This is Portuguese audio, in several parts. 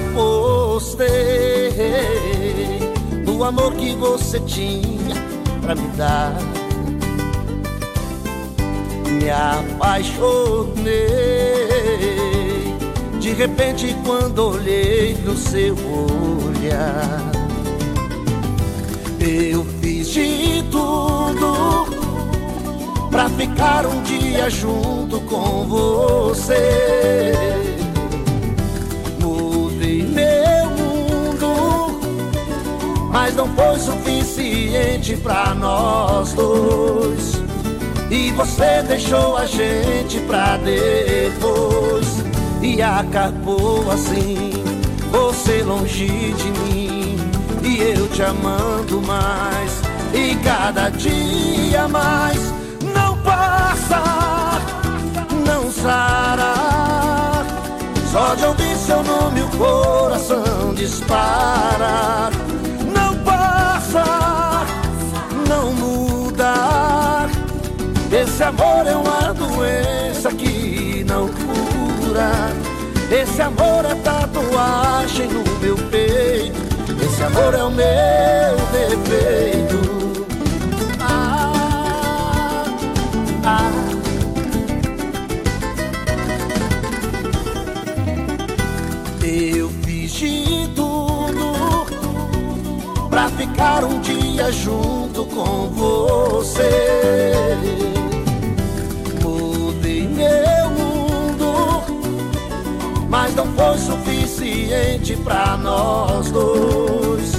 apostei no amor que você tinha pra me dar. Me apaixonei de repente quando olhei no seu olhar. Eu fiz de tudo pra ficar um dia junto com você. Suficiente pra nós dois. E você deixou a gente pra depois. E acabou assim, você longe de mim e eu te amando mais. E cada dia mais não passa, não sara. Só de ouvir seu nome o coração dispara. Não passa, não muda. Esse amor é uma doença que não cura. Esse amor é tatuagem no meu peito. Esse amor é o meu defeito. Ficar um dia junto com você. Mudei meu mundo, mas não foi suficiente pra nós dois.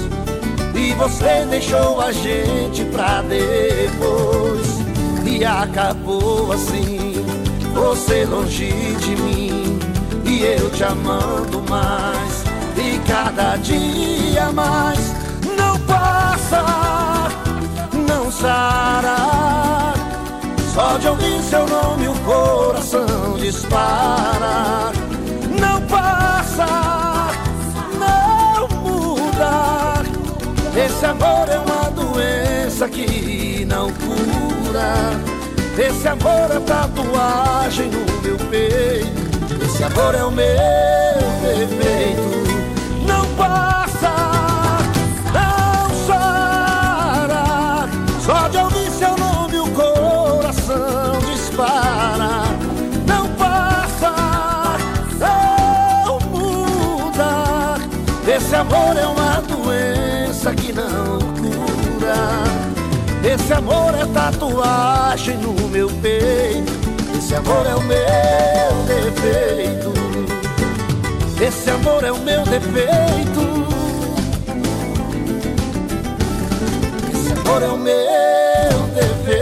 E você deixou a gente pra depois. E acabou assim, você longe de mim e eu te amando mais. E cada dia mais sara. Só de ouvir seu nome o coração dispara. Não passa, não muda. Esse amor é uma doença que não cura. Esse amor é tatuagem no meu peito. Esse amor é o meu Esse amor é uma doença que não cura. Esse amor é tatuagem no meu peito. Esse amor é o meu defeito. Esse amor é o meu defeito. Esse amor é o meu defeito.